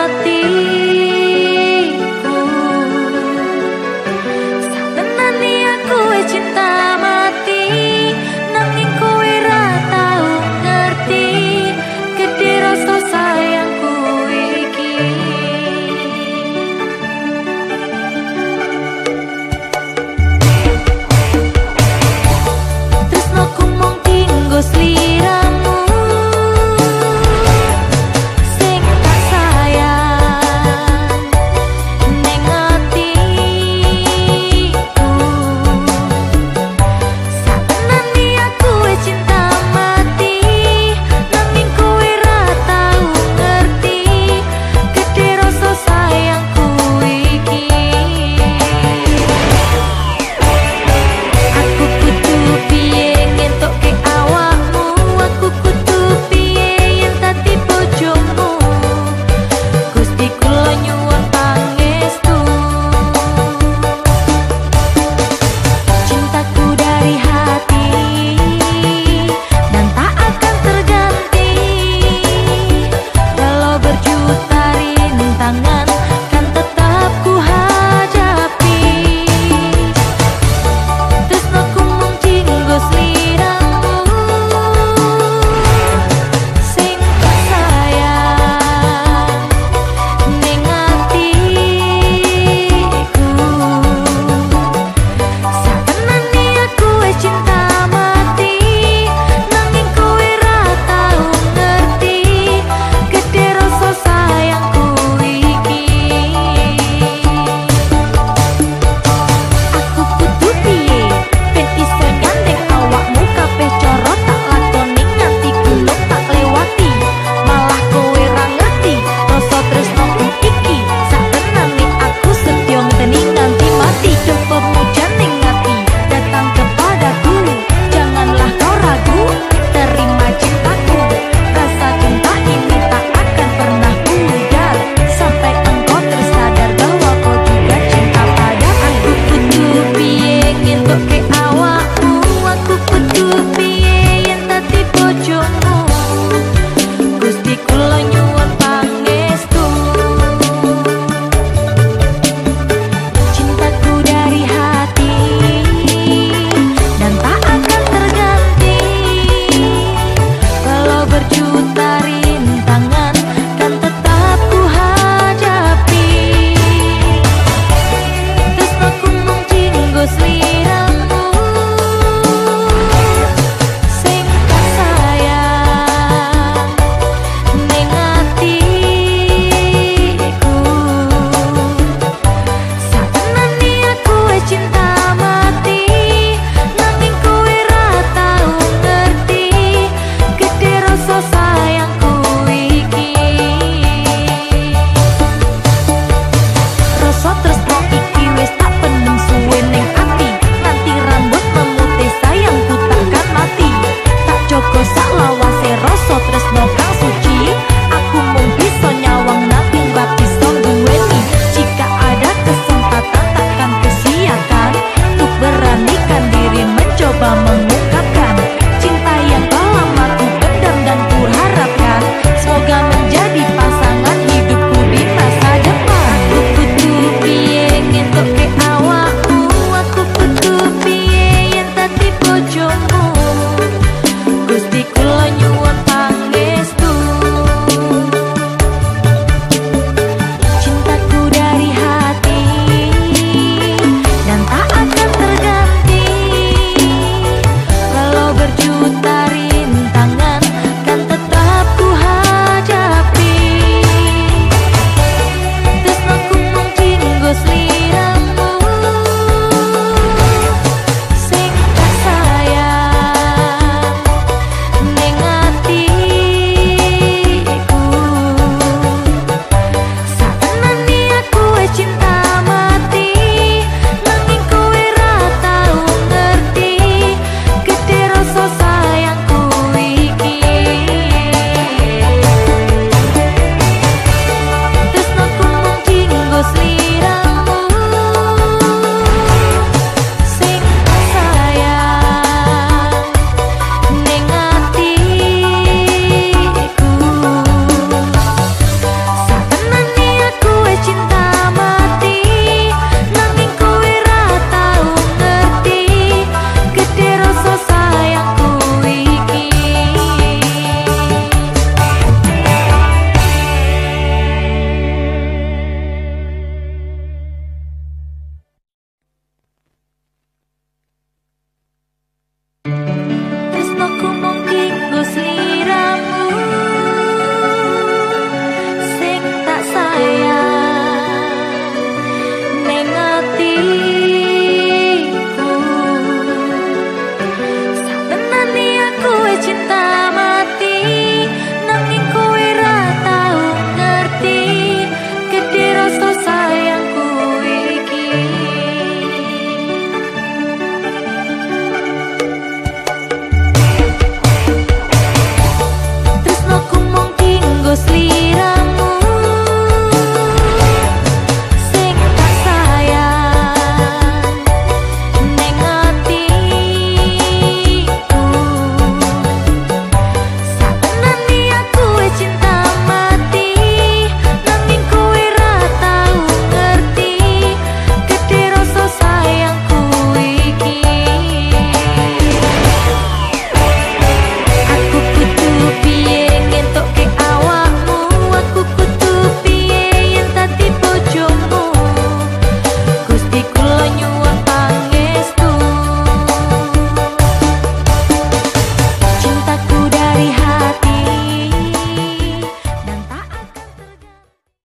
The.